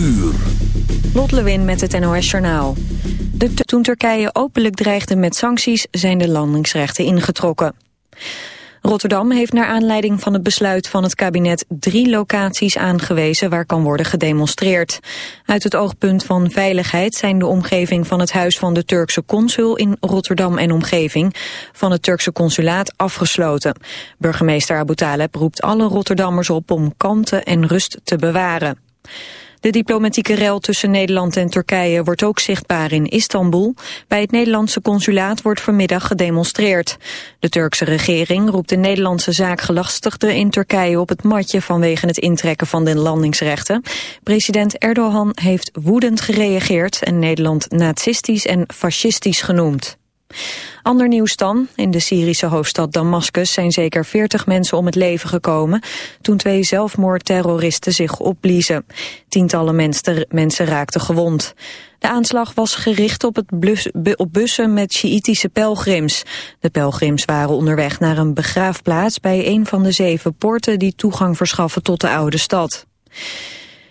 uur. Lot Lewin met het NOS Journaal. De, toen Turkije openlijk dreigde met sancties zijn de landingsrechten ingetrokken. Rotterdam heeft naar aanleiding van het besluit van het kabinet drie locaties aangewezen waar kan worden gedemonstreerd. Uit het oogpunt van veiligheid zijn de omgeving van het huis van de Turkse consul in Rotterdam en omgeving van het Turkse consulaat afgesloten. Burgemeester Abu Taleb roept alle Rotterdammers op om kalmte en rust te bewaren. De diplomatieke rel tussen Nederland en Turkije wordt ook zichtbaar in Istanbul. Bij het Nederlandse consulaat wordt vanmiddag gedemonstreerd. De Turkse regering roept de Nederlandse zaakgelastigden in Turkije op het matje vanwege het intrekken van de landingsrechten. President Erdogan heeft woedend gereageerd en Nederland nazistisch en fascistisch genoemd. Ander nieuws dan. In de Syrische hoofdstad Damascus zijn zeker 40 mensen om het leven gekomen toen twee zelfmoordterroristen zich opbliezen. Tientallen mensen, raakten gewond. De aanslag was gericht op, het op bussen met Sjiïtische pelgrims. De pelgrims waren onderweg naar een begraafplaats bij een van de zeven poorten die toegang verschaffen tot de oude stad.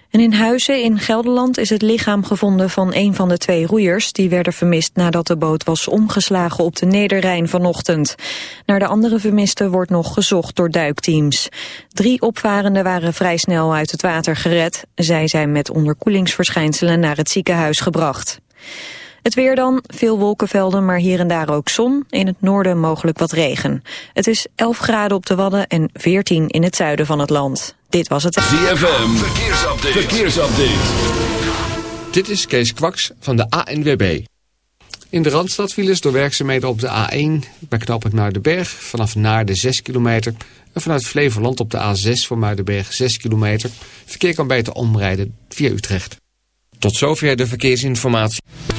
En in Huizen in Gelderland is het lichaam gevonden van een van de twee roeiers... die werden vermist nadat de boot was omgeslagen op de Nederrijn vanochtend. Naar de andere vermisten wordt nog gezocht door duikteams. Drie opvarenden waren vrij snel uit het water gered. Zij zijn met onderkoelingsverschijnselen naar het ziekenhuis gebracht. Het weer dan, veel wolkenvelden, maar hier en daar ook zon. In het noorden mogelijk wat regen. Het is 11 graden op de Wadden en 14 in het zuiden van het land. Dit was het... ZFM, verkeersupdate. verkeersupdate. Dit is Kees Kwaks van de ANWB. In de Randstad files door werkzaamheden op de A1 bij knooppunt Muidenberg vanaf Naarden 6 kilometer. En vanuit Flevoland op de A6 voor Muidenberg 6 kilometer. Verkeer kan beter omrijden via Utrecht. Tot zover de verkeersinformatie.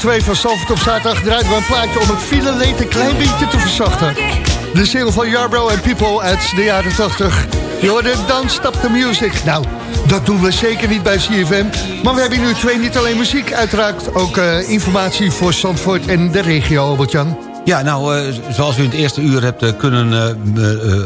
2 van Salford op zaterdag draaiden we een plaatje om het file leed een klein beetje te verzachten. De single van Yarbrough and People uit de jaren 80. Je Don't Stop the Music. Nou, dat doen we zeker niet bij CFM. Maar we hebben nu twee niet alleen muziek, uiteraard ook uh, informatie voor Zandvoort en de regio, Albert-Jan. Ja, nou, uh, zoals u in het eerste uur hebt uh, kunnen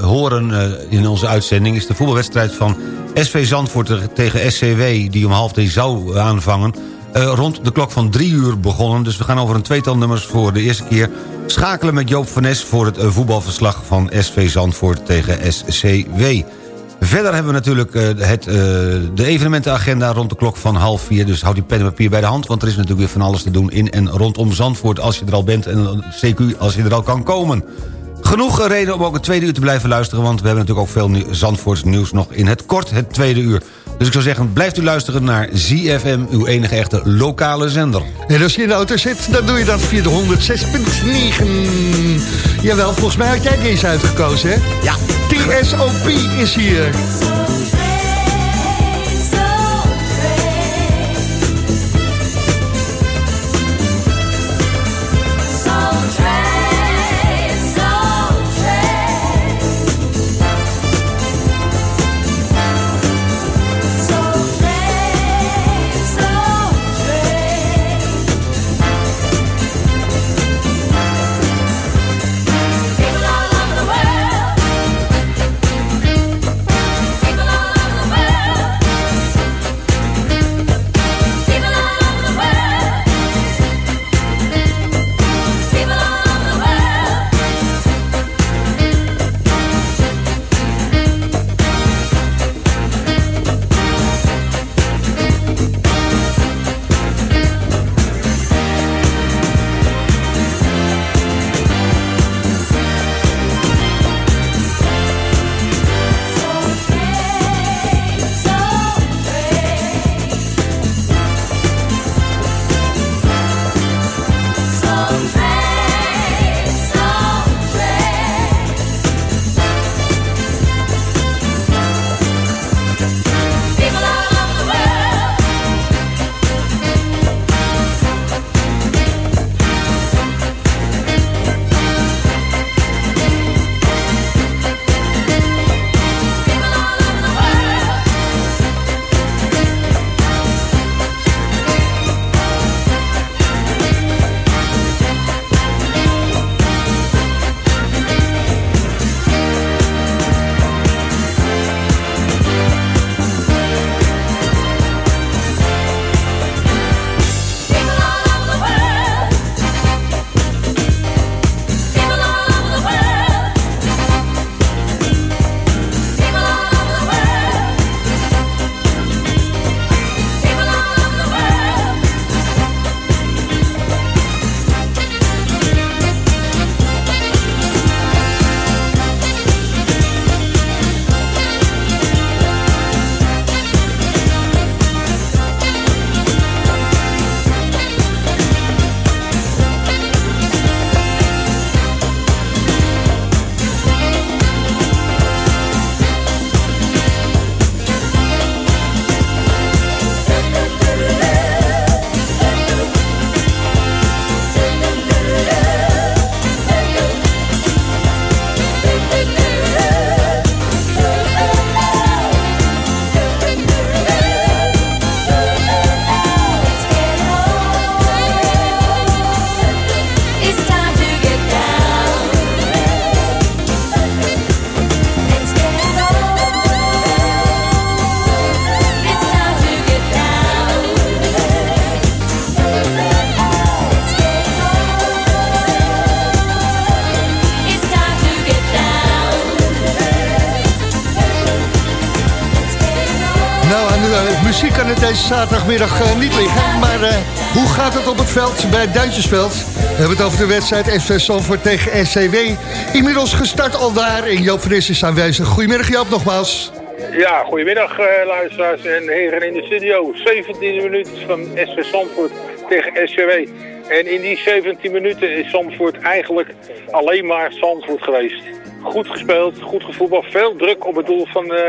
horen in onze uitzending... is de voetbalwedstrijd van SV Zandvoort tegen SCW... die om half drie zou aanvangen... rond de klok van drie uur begonnen. Dus we gaan over een tweetal nummers voor de eerste keer... schakelen met Joop van Nes voor het voetbalverslag van SV Zandvoort tegen SCW. Verder hebben we natuurlijk het, de evenementenagenda rond de klok van half vier. Dus houd die pen en papier bij de hand. Want er is natuurlijk weer van alles te doen in en rondom Zandvoort... als je er al bent en CQ als je er al kan komen. Genoeg reden om ook het tweede uur te blijven luisteren... want we hebben natuurlijk ook veel Zandvoorts nieuws nog in het kort het tweede uur. Dus ik zou zeggen, blijft u luisteren naar ZFM, uw enige echte lokale zender. En als je in de auto zit, dan doe je dat via de 106.9. Jawel, volgens mij had jij deze uitgekozen, hè? Ja. TSOP is hier. Zaterdagmiddag uh, niet liggen. Maar uh, hoe gaat het op het veld bij Duintjesveld? We hebben het over de wedstrijd FC Sanford tegen SCW. Inmiddels gestart al daar en Joop van is aanwezig. Goedemiddag Joop nogmaals. Ja, goedemiddag uh, luisteraars en heren in de studio. 17 minuten van SV Zandvoort tegen SCW. En in die 17 minuten is Zandvoort eigenlijk alleen maar Zandvoort geweest. Goed gespeeld, goed gevoetbal. Veel druk op het doel van uh,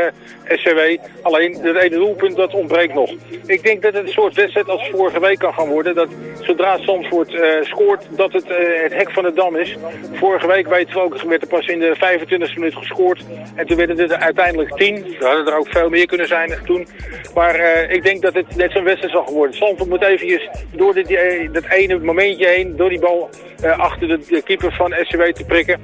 SCW. Alleen het ene doelpunt dat ontbreekt nog. Ik denk dat het een soort wedstrijd als vorige week kan gaan worden. Dat zodra Zandvoort uh, scoort, dat het uh, het hek van de dam is. Vorige week weten we ook, werd er pas in de 25e minuut gescoord. En toen werden er uiteindelijk 10. Er hadden er ook veel meer kunnen zijn toen. Maar ik denk dat het net zo'n wedstrijd zal worden. Zandvoort moet eventjes door dit, dat ene momentje heen, door die bal achter de, de, keeper van SCW te prikken.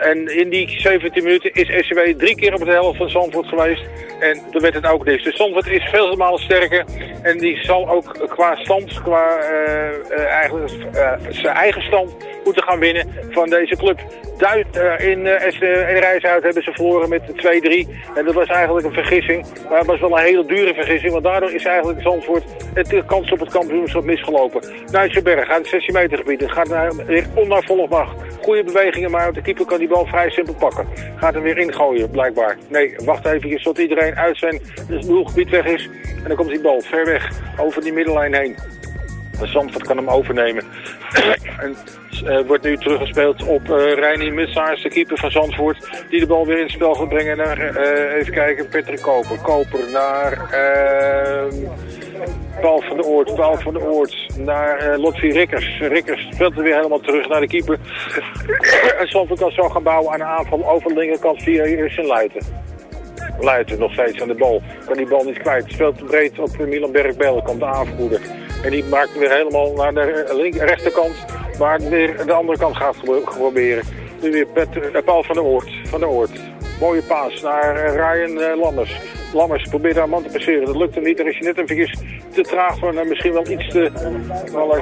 En in die 17 minuten is SCW drie keer op de helft van Zandvoort geweest. En toen werd het ook niks. Dus Zandvoort is veel malen sterker. En die zal ook qua stand, qua uh, eigenlijk, uh, zijn eigen stand moeten gaan winnen van deze club. Duit, in, in hebben ze verloren met 2-3. En dat was eigenlijk een vergissing. Maar het was wel een hele dure vergissing. Want daardoor is eigenlijk Zandvoort de kans op het kampioenschap misgelopen. Nijtsenberg gaat het 16 meter gebied. Het gaat naar, onnavolgbaar. Goede bewegingen, maar de keeper kan die bal vrij simpel pakken. Gaat hem weer ingooien, blijkbaar. Nee, wacht even tot iedereen uit zijn doelgebied weg is. En dan komt die bal ver weg, over die middenlijn heen. Zandvoort kan hem overnemen. en uh, wordt nu teruggespeeld op uh, Reinier Mitsaars, de keeper van Zandvoort. Die de bal weer in het spel gaat brengen naar, uh, even kijken, Patrick Koper. Koper naar ehm, Paul van der Oort. Paul van der Oort naar uh, Lotfi Rikkers. Rikkers speelt er weer helemaal terug naar de keeper. en Zandvoort kan zo gaan bouwen aan een aanval over de linkerkant via Irsen Luiten. Luiten nog steeds aan de bal. Kan die bal niet kwijt. Speelt breed op Milan Bergbel. Komt de aanvoerder. En die maakt weer helemaal naar de linker, rechterkant. Maar weer de andere kant gaat proberen. Nu weer uh, Paul van der Oort. Van der Oort. Mooie paas naar Ryan Lammers. Lammers probeert haar man te passeren. Dat lukt hem niet. Dan is hij net even te traag voor. En misschien wel iets te,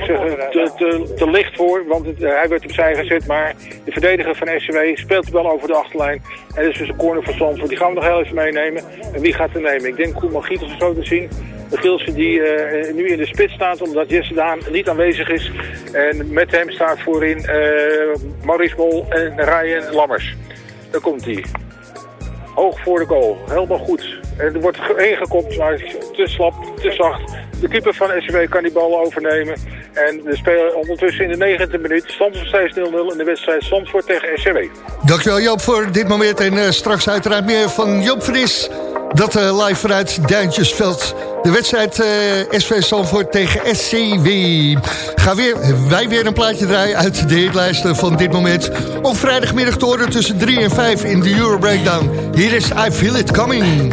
zeggen, licht voor. Want het, hij werd opzij gezet. Maar de verdediger van SCW speelt wel over de achterlijn. En dat is dus een corner van Zandvoort. Die gaan we nog heel even meenemen. En wie gaat er nemen? Ik denk Koeman of zo te zien. De Gilsen die uh, nu in de spits staat omdat Jesse Daan niet aanwezig is. En met hem staat voorin uh, Maurice Bol en Ryan Lammers. Daar komt hij. Hoog voor de goal. Helemaal goed. Er wordt ingekopt, maar te slap, te zacht. De keeper van SCW kan die bal overnemen. En we spelen ondertussen in de 90e minuut. Nog steeds 0-0 in de wedstrijd Zandvoort tegen SCW. Dankjewel Joop voor dit moment. En uh, straks uiteraard meer van Joop Fris. Dat uh, live vanuit Duintjesveld. De wedstrijd SV Zandvoort tegen SCW. Gaan weer, wij weer een plaatje draaien uit de hitlijsten van dit moment. Op vrijdagmiddag te horen tussen 3 en 5 in de Euro Breakdown. Hier is I Feel It Coming.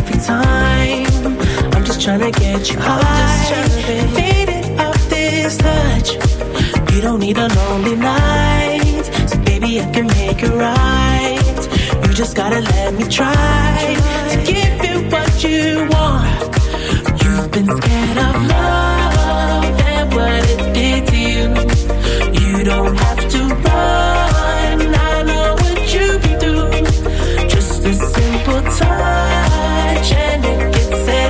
Perfect time. I'm just tryna get you high, faded off this touch. You don't need a lonely night, so baby, I can make it right. You just gotta let me try to give you what you want. You've been scared of love and what it did to you. You don't have to run.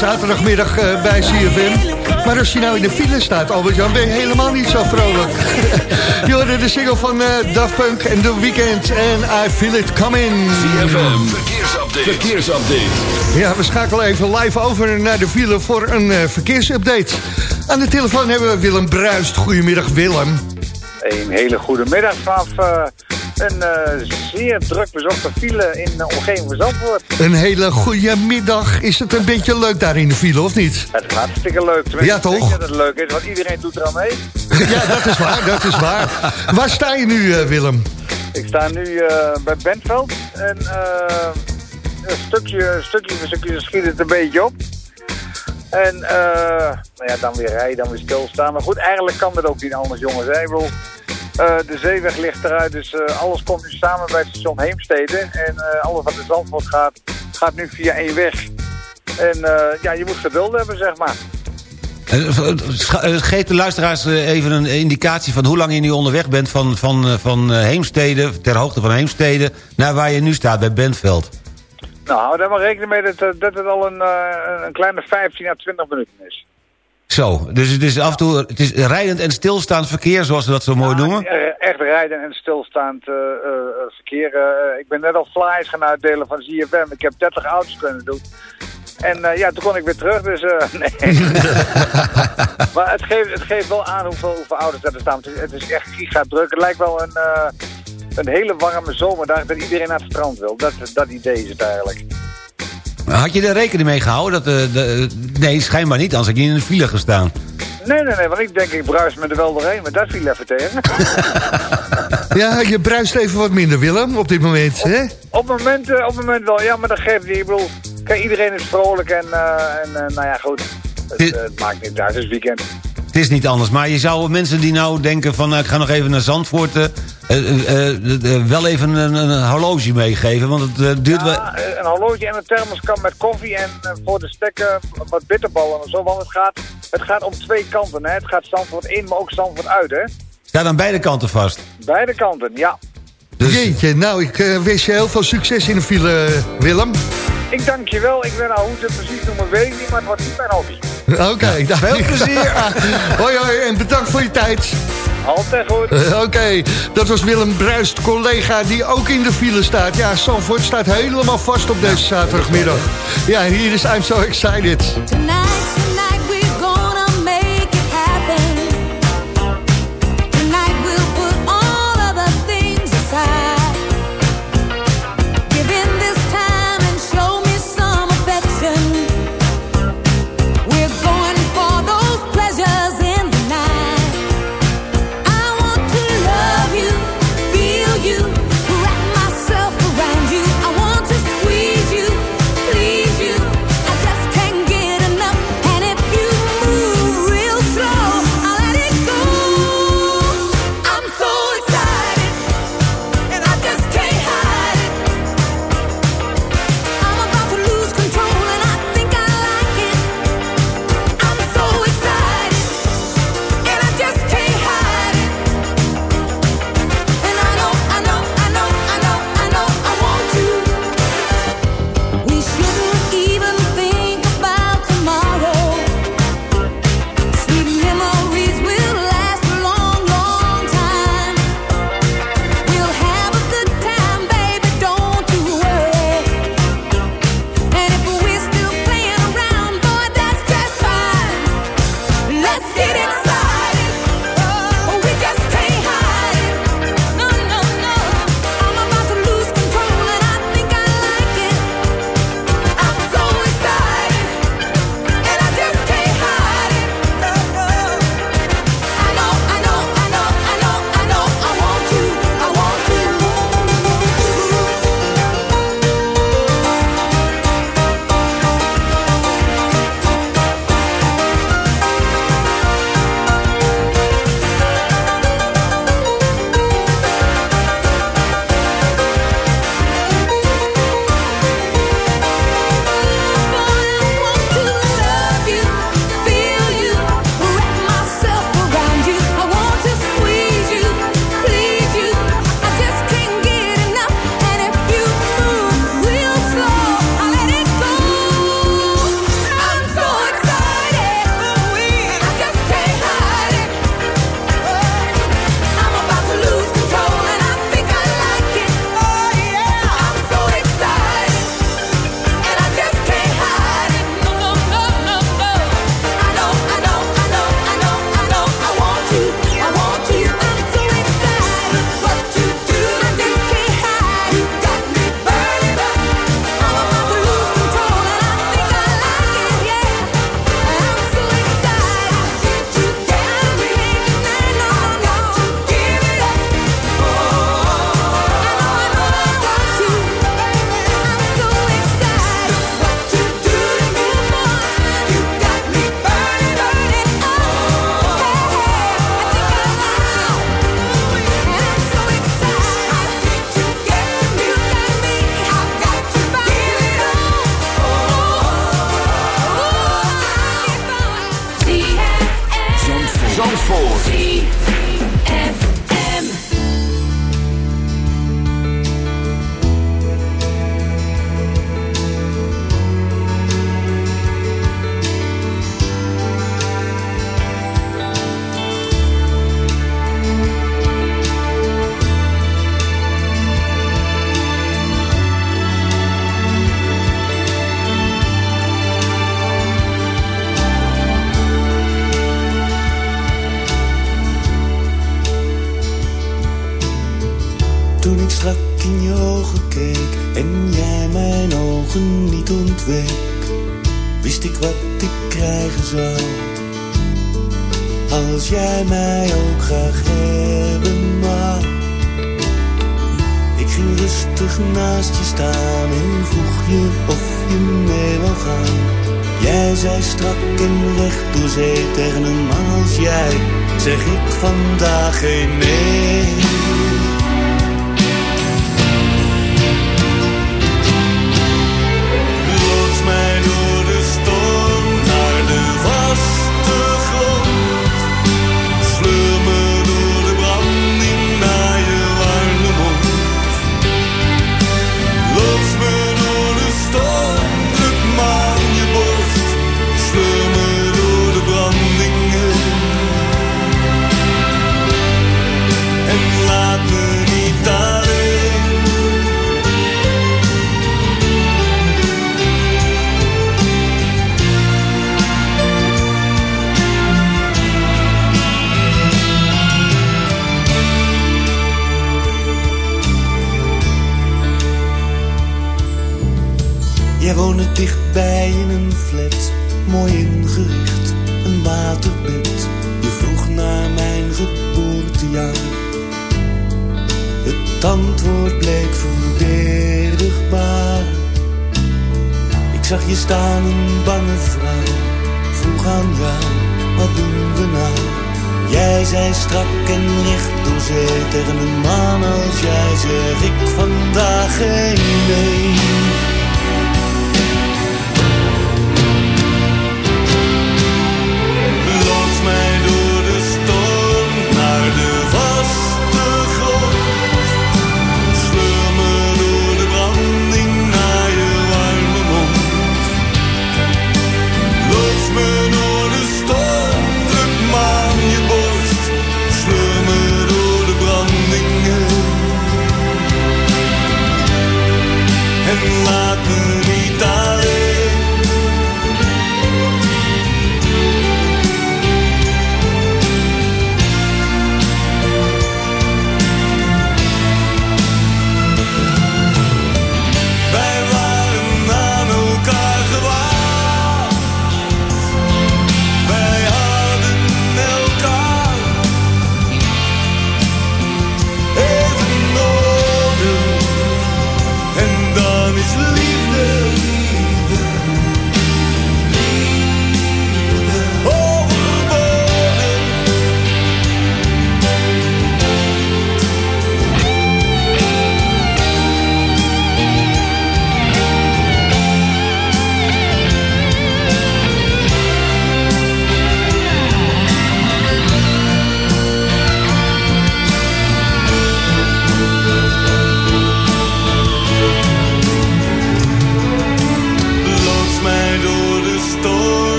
Zaterdagmiddag eh, bij CFM. Maar als je nou in de file staat, Albert-Jan, ben je helemaal niet zo vrolijk. je hoorde de single van eh Daft Punk en The Weeknd en I Feel It Coming. ZFM, verkeersupdate. verkeersupdate. Ja, we schakelen even live over naar de file voor een eh, verkeersupdate. Aan de telefoon hebben we Willem Bruist. Goedemiddag Willem. Een hele goede middag vanaf eh, een eh, zeer druk bezochte file in de omgeving van Zandvoort. Een hele goede middag. Is het een beetje leuk daar in de file, of niet? Het is hartstikke leuk. Tenminste, Ja, ik toch? denk dat het leuk is, want iedereen doet er aan mee. Ja, dat is waar, dat is waar. Waar sta je nu, eh, Willem? Ik sta nu eh, bij Bentveld en een stukje, stukje voor stukje schiet het een beetje op. En nou ja, dan weer rijden, dan weer stilstaan. Maar goed, eigenlijk kan dat ook niet anders, jongens. Hè? Ik bedoel, eh, de zeeweg ligt eruit, dus eh, alles komt nu samen bij het station Heemstede. En eh, alles wat in Zandvoort gaat, gaat nu via één weg. En ja, je moet geduld hebben, zeg maar. Geef de luisteraars even een indicatie van hoe lang je nu onderweg bent... van, van, van Heemstede, ter hoogte van Heemstede... naar waar je nu staat, bij Bentveld. Nou, hou daar maar rekening mee dat, dat het al een, een kleine 15 à 20 minuten is. Zo, dus het is af en toe het is rijdend en stilstaand verkeer, zoals ze dat zo mooi noemen. Echt rijden en stilstaand eh, eh, verkeer. eh, ik ben net al flyers gaan uitdelen van ZFM. Ik heb 30 auto's kunnen doen. En eh, ja, toen kon ik weer terug, dus eh, nee. maar het geeft, het geeft wel aan hoeveel, hoeveel auto's er staan. Het is, het is echt giga druk. Het lijkt wel een, eh, een hele warme zomerdag dat iedereen naar het strand wil. Dat, dat idee is het eigenlijk. Had je er rekening mee gehouden? Dat, eh, de, nee, schijnbaar niet, anders had ik niet in de file gestaan. Nee, nee, nee, want ik denk ik bruis me er wel doorheen, maar dat viel even tegen. Ja, je bruist even wat minder, Willem, op dit moment. Hè? Op het moment, eh, op het moment wel, ja, maar dat geeft niet. Ik bedoel, kijk, iedereen is vrolijk en, eh, en nou ja, goed. Het, Dit- het maakt niet uit, het is weekend. Het is niet anders, maar je zou mensen die nou denken van... nou, ik ga nog even naar Zandvoort... eh, eh, eh, eh, wel even een, een horloge meegeven, want het duurt wel... Ja, eh, een horloge en een thermoskan met koffie en voor de stekken wat bitterballen en zo. Want het gaat, het gaat om twee kanten, hè. Het gaat Zandvoort in, maar ook Zandvoort uit, hè. Staat aan beide kanten vast. Beide kanten, ja. Dus Jeetje, nou, ik wens je heel veel succes in de file, Willem. Ik dank je wel. Ik ben nou hoe ze het precies noemen, weet ik niet, maar het wordt niet mijn hobby. Oké, nou, veel plezier. hoi, hoi, en bedankt voor je tijd. Altijd goed. Oké, dat was Willem Bruist, collega die ook in de file staat. Ja, Sanford staat helemaal vast op deze zaterdagmiddag. Ja, hier is I'm So Excited. Tonight, tonight jij mij ook graag hebben, maar ik ging rustig naast je staan en vroeg je of je mee wou gaan. Jij zei strak en recht door zee tegen een maal jij, zeg ik vandaag geen nee. zag je staan een bange vrouw, vroeg aan jou, wat doen we nou? Jij zei strak en recht door zee tegen een man als jij, zeg ik vandaag geen nee.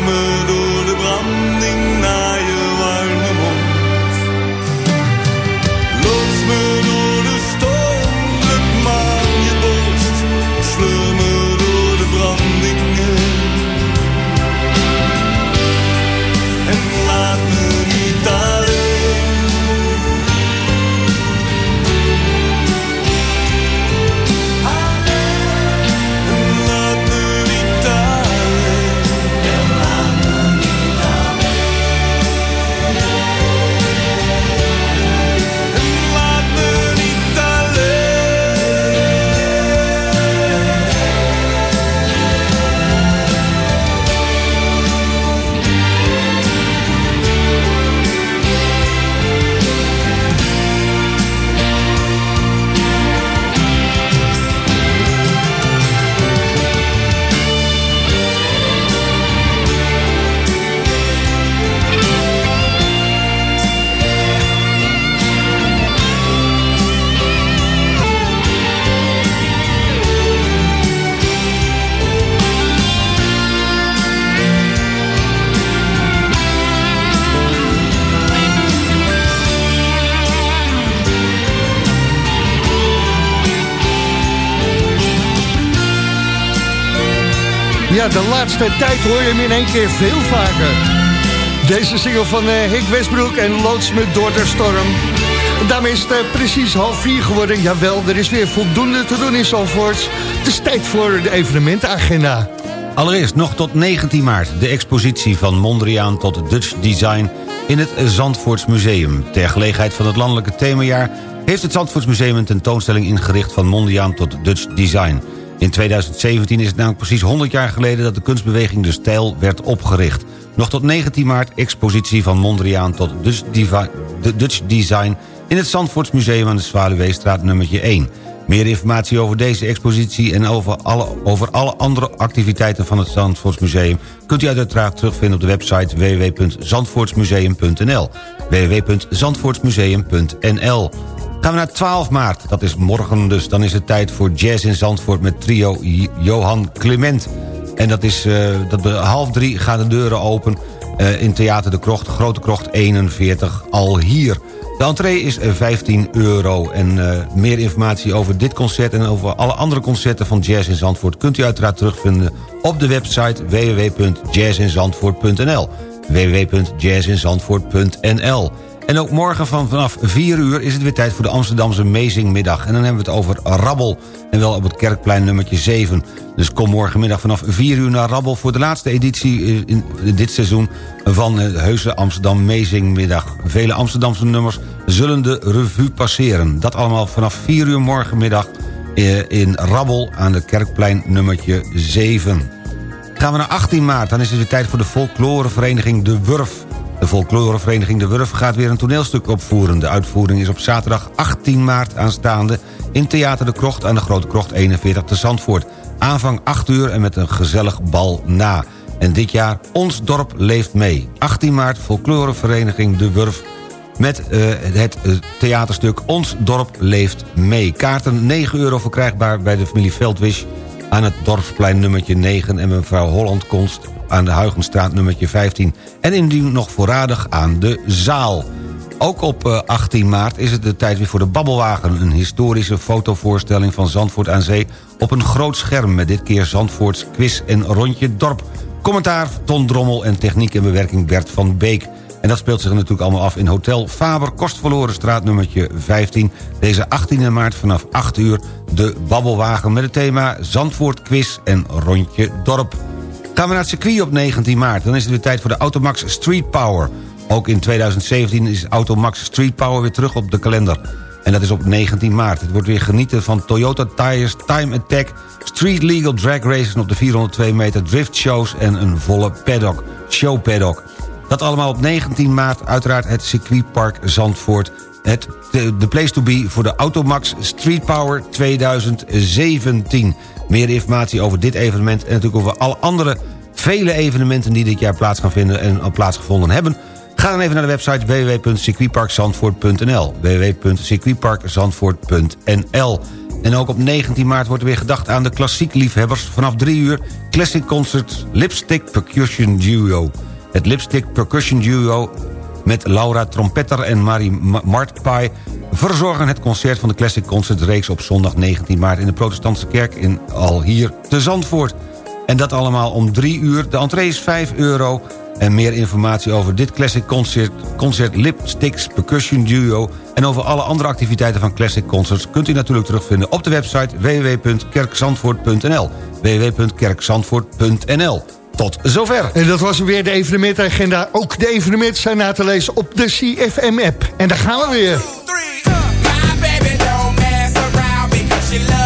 me door. De laatste tijd hoor je hem in één keer veel vaker. Deze single van eh, Hick Westbroek en Loods met door storm. Daarmee is het eh, precies half vier geworden. Jawel, er is weer voldoende te doen in Zalvoort. Het is tijd voor de evenementagenda. Allereerst nog tot 19 maart de expositie van Mondriaan tot Dutch Design in het Zandvoorts Museum. Ter gelegenheid van het landelijke themajaar heeft het Zandvoorts Museum een tentoonstelling ingericht van Mondriaan tot Dutch Design. In 2017 is het namelijk precies 100 jaar geleden dat de kunstbeweging De Stijl werd opgericht. Nog tot 19 maart expositie van Mondriaan tot Dutch, Divi Dutch Design in het Zandvoortsmuseum aan de Zwaluweestraat nummertje 1. Meer informatie over deze expositie en over alle, over alle andere activiteiten van het Zandvoortsmuseum... kunt u uiteraard terugvinden op de website www.zandvoortsmuseum.nl www.zandvoortsmuseum.nl Gaan we naar 12 maart, dat is morgen dus. Dan is het tijd voor Jazz in Zandvoort met trio Johan Clement. En dat is uh, dat half drie gaan de deuren open uh, in Theater de Krocht, Grote Krocht 41, al hier... De entree is 15 euro. En meer informatie over dit concert en over alle andere concerten van Jazz in Zandvoort... kunt u uiteraard terugvinden op de website www.jazzinzandvoort.nl www.jazzinzandvoort.nl en ook morgen van vanaf 4 uur is het weer tijd voor de Amsterdamse Mezingmiddag. En dan hebben we het over Rabbel. En wel op het Kerkplein nummertje 7. Dus kom morgenmiddag vanaf 4 uur naar Rabbel... voor de laatste editie in dit seizoen van het Heuse Amsterdam Mezingmiddag. Vele Amsterdamse nummers zullen de revue passeren. Dat allemaal vanaf 4 uur morgenmiddag eh, in Rabbel aan de Kerkplein nummertje 7. Gaan we naar 18 maart, dan is het weer tijd voor de folklorevereniging De Wurf... De folklorevereniging De Wurf gaat weer een toneelstuk opvoeren. De uitvoering is op zaterdag 18 maart aanstaande... in Theater De Krocht aan de Grote Krocht 41 te Zandvoort. Aanvang 8 uur en met een gezellig bal na. En dit jaar Ons Dorp Leeft Mee. 18 maart folklorevereniging De Wurf... met uh, het uh, theaterstuk Ons Dorp Leeft Mee. Kaarten 9 euro verkrijgbaar bij de familie Veldwisch... aan het Dorpsplein nummertje 9 en mevrouw Holland Konst aan de Huigenstraat nummertje 15... en indien nog voorradig aan de zaal. Ook op 18 eh, maart is het de tijd weer voor de Babbelwagen... een historische fotovoorstelling van Zandvoort aan Zee... op een groot scherm met dit keer Zandvoorts quiz en rondje dorp. Commentaar Ton Drommel en techniek en bewerking Bert van Beek... En dat speelt zich natuurlijk allemaal af in Hotel Faber... Kostverloren straat nummertje 15. Deze 18 maart vanaf 8 uur de Babbelwagen... met het thema Zandvoort Quiz en Rondje Dorp. Gaan we naar het circuit op 19 maart. Dan is het weer tijd voor de Automax Street Power. Ook in 2017 is Automax Street Power weer terug op de kalender. En dat is op 19 maart. Het wordt weer genieten van Toyota Tires, Time Attack... Street Legal Drag Races op de 402 meter drift shows... en een volle paddock, show paddock. Dat allemaal op 19 maart. Uiteraard het circuitpark Zandvoort. Het, de, place to be voor de Automax Street Power 2017. Meer informatie over dit evenement en natuurlijk over alle andere vele evenementen die dit jaar plaats gaan vinden en al plaatsgevonden hebben. Ga dan even naar de website www.circuitparkzandvoort.nl www.circuitparkzandvoort.nl En ook op 19 maart wordt er weer gedacht aan de klassiek liefhebbers. Vanaf 3 uur Classic Concert Lipstick Percussion Duo. Het Lipstick Percussion Duo met Laura Trompetter en Marie Martpai... verzorgen het concert van de Classic Concert reeks op zondag 19 maart... in de protestantse kerk in Alhier te Zandvoort. En dat allemaal om 3 uur. De entree is 5 euro. En meer informatie over dit Classic Concert, concert Lipsticks Percussion Duo... en over alle andere activiteiten van Classic Concerts... kunt u natuurlijk terugvinden op de website www.kerkzandvoort.nl www.kerkzandvoort.nl tot zover. En dat was weer de evenementagenda. Ook de evenementen zijn na te lezen op de CFM-app. En daar gaan we weer. don't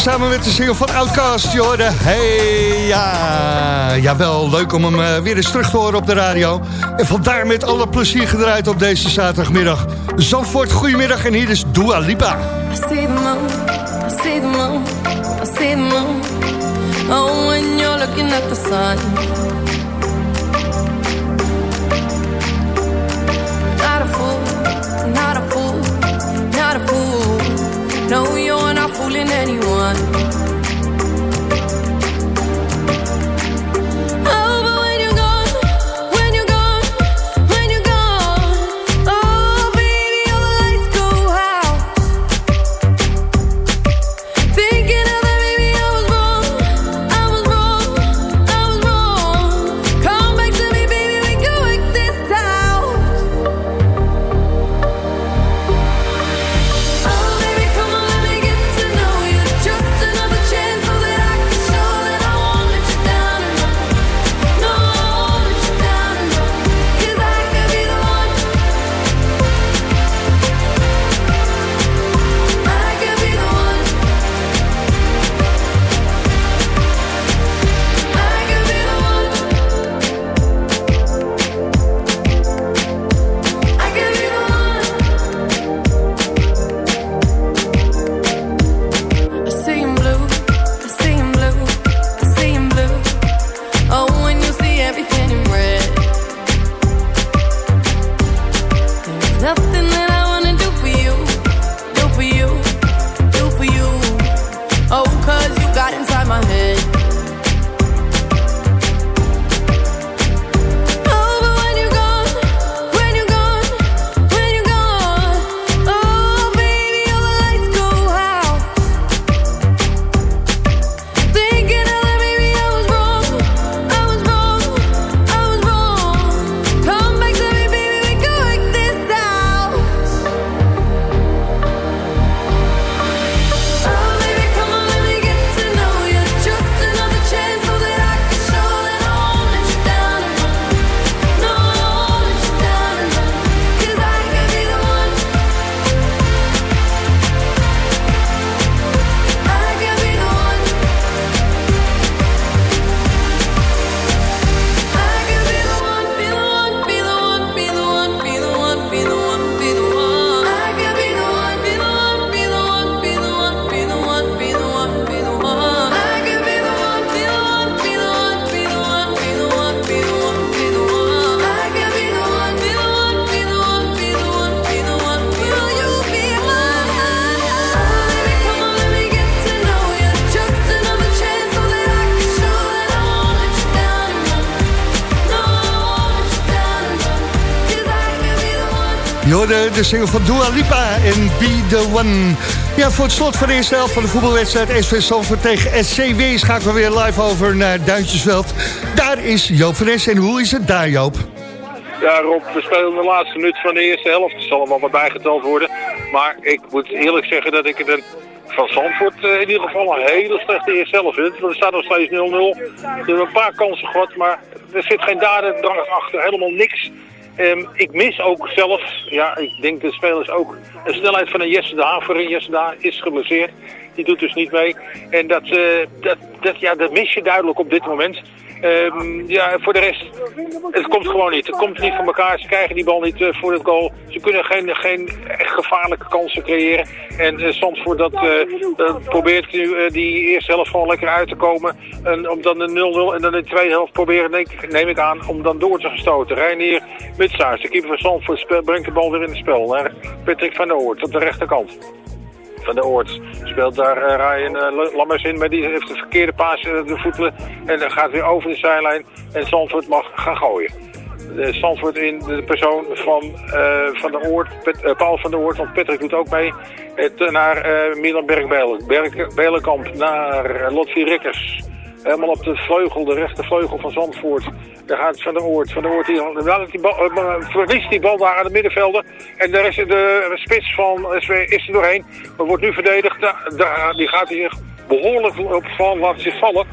samen met de single van Outcast. jordy. hey, ja. Jawel, leuk om hem eh, weer eens terug te horen op de radio. En vandaar met alle plezier gedraaid op deze zaterdagmiddag. Zandvoort, goedemiddag en hier is Dua Lipa. fooling anyone. Single van Dua Lipa en Be The One. Ja, voor het slot van de eerste helft van de voetbalwedstrijd SV Salford tegen SCW... schakelen we weer live over naar Duintjesveld. Daar is Joop van. En hoe is het daar, Joop? Ja, Rob, we spelen de laatste minuut van de eerste helft. Er zal wel wat bijgeteld worden. Maar ik moet eerlijk zeggen dat ik het een, van Zandvoort eh, in ieder geval een hele slechte eerste helft vind. Want er staat nog steeds 0-0. Er hebben een paar kansen gehad, maar er zit geen dadendrang achter. Helemaal niks. Ehm, ik mis ook zelf, ja, ik denk de spelers ook, een snelheid van een Jesse de Haver. Jesse de is geblesseerd. Die doet dus niet mee. En dat, eh, dat, dat, ja, dat mis je duidelijk op dit moment. Ehm, ja, voor de rest, het komt gewoon niet. Het komt niet van elkaar. Ze krijgen die bal niet eh, voor het goal. Ze kunnen geen, geen echt gevaarlijke kansen creëren. En dat, eh, dat probeert nu die eerste helft gewoon lekker uit te komen. En om dan de 0-0 en dan de tweede helft proberen, neem, ik- aan, om dan door te gestoten. Reinier Mitsaars, de keeper van Zandvoort, brengt de bal weer in het spel. Naar Patrick van der Oort op de rechterkant van de Oort. Speelt daar uh, Ryan uh, Lammers in, maar die heeft de verkeerde paas de voeten. En gaat weer over de zijlijn. En Zandvoort mag gaan gooien. Zandvoort in de persoon van, uh, van de Oort, Paul van der Oort, want Patrick doet ook mee. Het, naar Milan Berg-Belen. Berg, Belenkamp naar Lotfi Rikkers. Helemaal op de vleugel, de rechtervleugel van Zandvoort. Daar gaat Van der Oort. Van der Oort die, die bal, uh, verliest die bal daar aan de middenvelden. En daar is de spits van SW is er doorheen. Maar wordt nu verdedigd. Da, da, die gaat hier behoorlijk op van, laat zich vallen.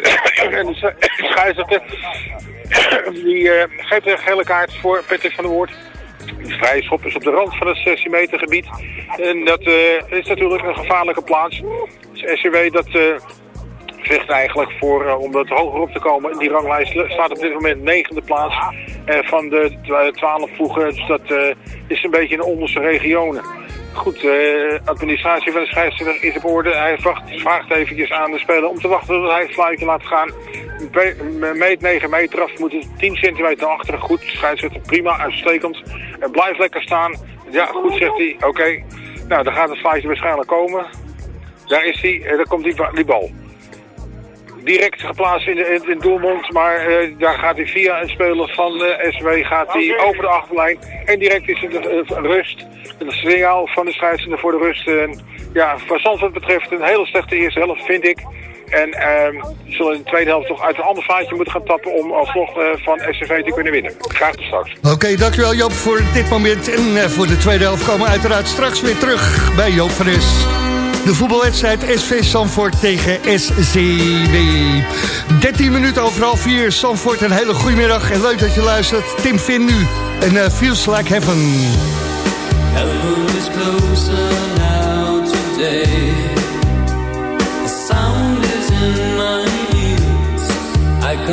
en de scheidsrechter die uh, geeft een gele kaart voor Patrick van der Oort. De vrije schop is op de rand van het 16 meter gebied. En dat is natuurlijk een gevaarlijke plaats. Dus SCW dat... vecht eigenlijk voor uh, om wat hoger op te komen. Die ranglijst staat op dit moment negende plaats uh, van de twaalf ploegen. Dus dat uh, is een beetje in de onderste regionen. Goed, de administratie van de scheidsrechter is op orde. Hij vraagt, vraagt eventjes aan de speler om te wachten tot hij het fluitje laat gaan. Meet 9 meter af, moet 10 centimeter achter. Goed, scheidsrechter prima, uitstekend. En blijft lekker staan. Ja, goed, zegt hij. Oké, nou dan gaat het fluitje waarschijnlijk komen. Daar is hij, daar komt die, die bal direct geplaatst in, de, in, in doelmond. Maar uh, daar gaat hij via een speler van uh, SW gaat hij over de achterlijn. En direct is het uh, rust. Het signaal van de scheidsrechter voor de rust. En ja, wat Zandvoort betreft een hele slechte eerste helft vind ik. En uh, zullen in de tweede helft toch uit een ander vaatje moeten gaan tappen om alsnog uh, van SCV te kunnen winnen. Graag tot straks. Oké, okay, dankjewel Joop voor dit moment. En uh, voor de tweede helft komen we uiteraard straks weer terug bij Joop van Es. De voetbalwedstrijd SV Sanford tegen SCW. 13 minuten over half 4. Sanford, een hele goede middag. En leuk dat je luistert. Tim Finn nu. En uh, Feels Like Heaven. Is closer now today. The sound in my. I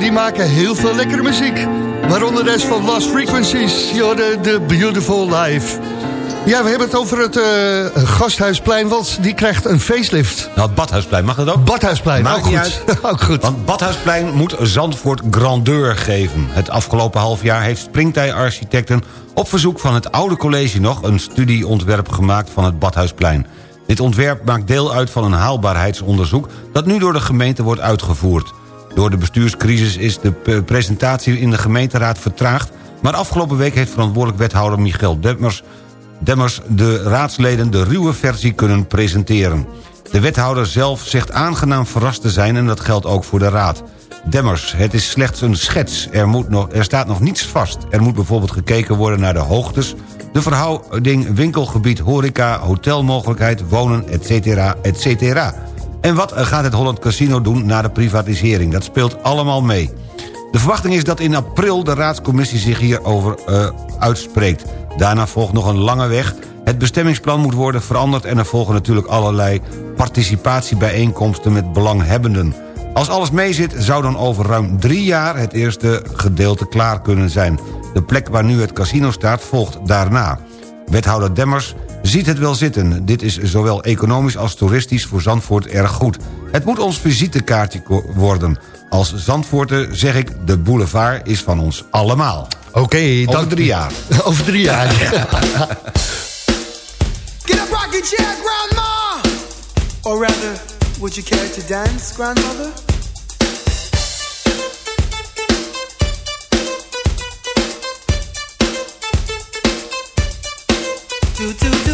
die maken heel veel lekkere muziek. Waaronder de rest van Lost Frequencies. De Beautiful Life. Ja, we hebben het over het eh, Gasthuisplein, want die krijgt een facelift. Nou, het Badhuisplein, mag dat ook? Badhuisplein, Maakt ook goed. ook goed. Want Badhuisplein moet Zandvoort grandeur geven. Het afgelopen half jaar heeft Springtij Architecten... op verzoek van het oude college nog een studieontwerp gemaakt van het Badhuisplein. Dit ontwerp maakt deel uit van een haalbaarheidsonderzoek... dat nu door de gemeente wordt uitgevoerd. Door de bestuurscrisis is de presentatie in de gemeenteraad vertraagd... maar afgelopen week heeft verantwoordelijk wethouder Michiel Demmers... Demmers de raadsleden de ruwe versie kunnen presenteren. De wethouder zelf zegt aangenaam verrast te zijn... en dat geldt ook voor de raad. Demmers, het is slechts een schets. Er, moet nog, er staat nog niets vast. Er moet bijvoorbeeld gekeken worden naar de hoogtes... de verhouding winkelgebied, horeca, hotelmogelijkheid, wonen, etc. etc. En wat gaat het Holland Casino doen na de privatisering? Dat speelt allemaal mee. De verwachting is dat in april de raadscommissie zich hierover eh, uitspreekt. Daarna volgt nog een lange weg. Het bestemmingsplan moet worden veranderd... en er volgen natuurlijk allerlei participatiebijeenkomsten met belanghebbenden. Als alles meezit zou dan over ruim drie jaar het eerste gedeelte klaar kunnen zijn. De plek waar nu het casino staat volgt daarna. Wethouder Demmers ziet het wel zitten. Dit is zowel economisch als toeristisch voor Zandvoort erg goed. Het moet ons visitekaartje worden. Als Zandvoorter zeg ik, de boulevard is van ons allemaal. Oké, Over dank- drie jaar. Over drie jaar. Get up, rocking chair, grandma! Or rather, would you care to dance, grandmother? Do, do, do,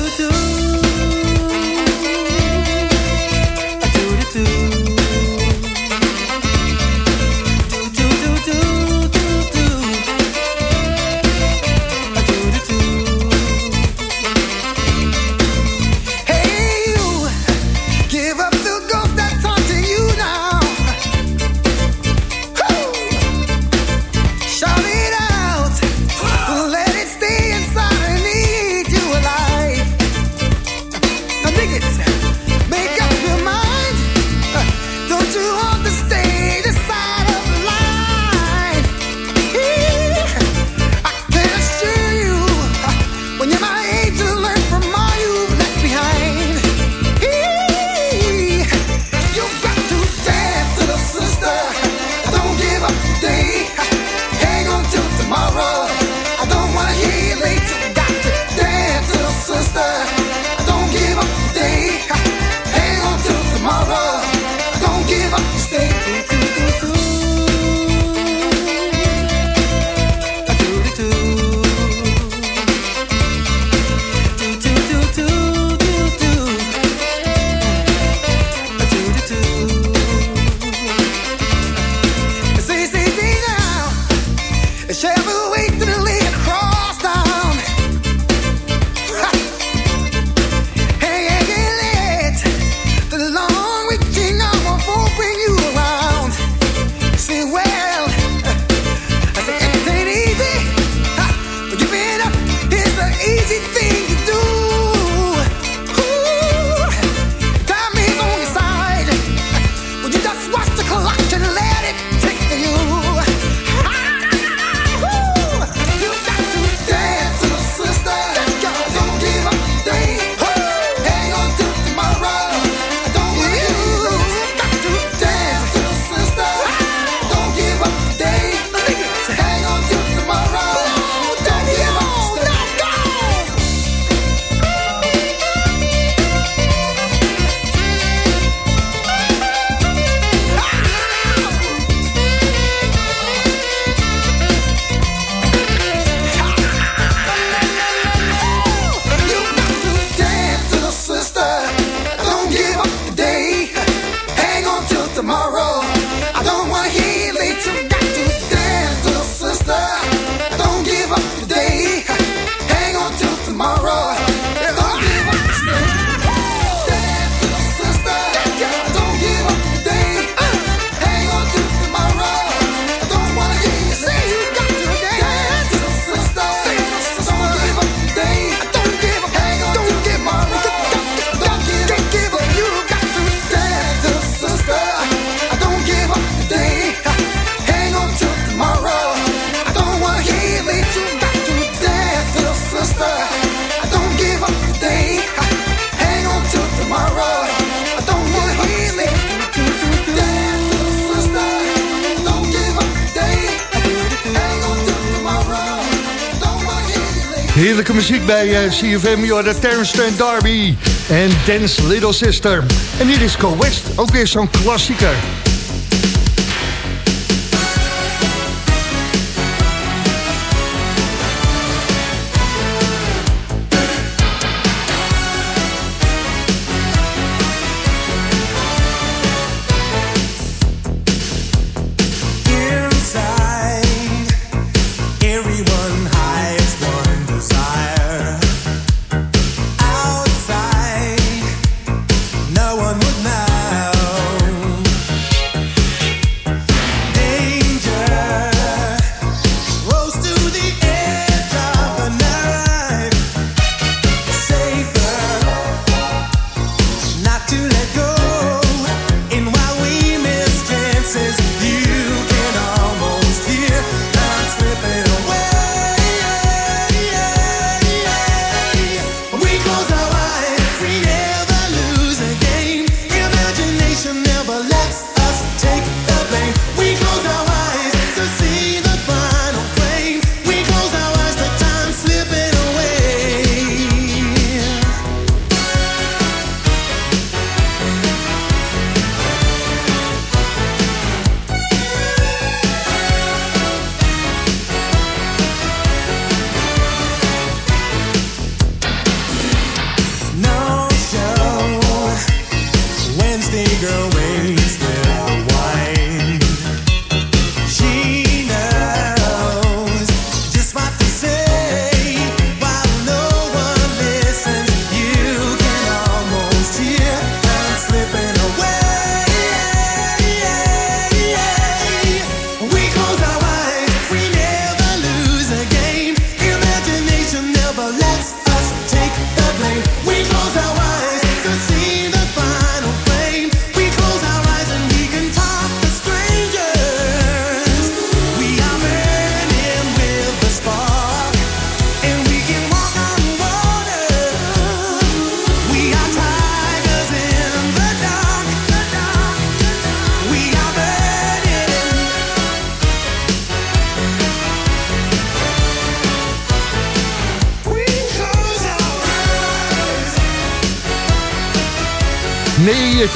Heerlijke muziek bij eh, CFM, je hoorde Terrence D'Arby en Dance Little Sister. En hier is Co West, ook weer zo'n klassieker.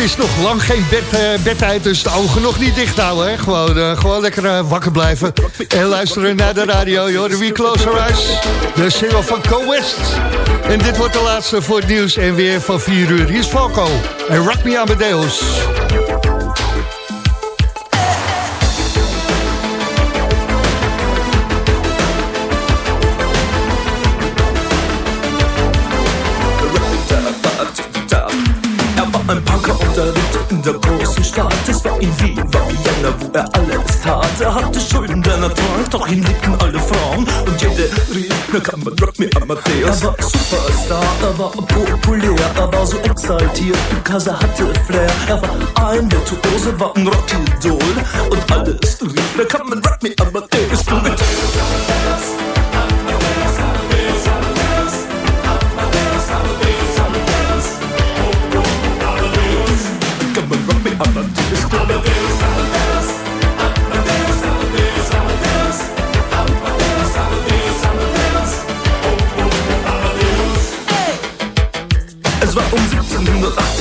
Is nog lang geen bed, eh, bed uit, dus de ogen nog niet dicht houden. Hè? Gewoon, eh, gewoon lekker eh, wakker blijven. En luisteren naar de radio, joh. We Close Our Eyes. De single van Co West. En dit wordt de laatste voor het nieuws en weer van 4 uur. Hier is Falco en Rock Me Amadeus. In Wien, war Vienna, wo er alles tat. Er hatte Schulden, denn er trank, doch ihn liebten alle Frauen. Und jede rief, na kann man Rock Me Amadeus. Er war Superstar, er war populär, er war so exaltiert, because er hatte Flair. Er war ein Virtuose, war ein Rockidol. Und alles rief, na kann man Rock Me Amadeus. Du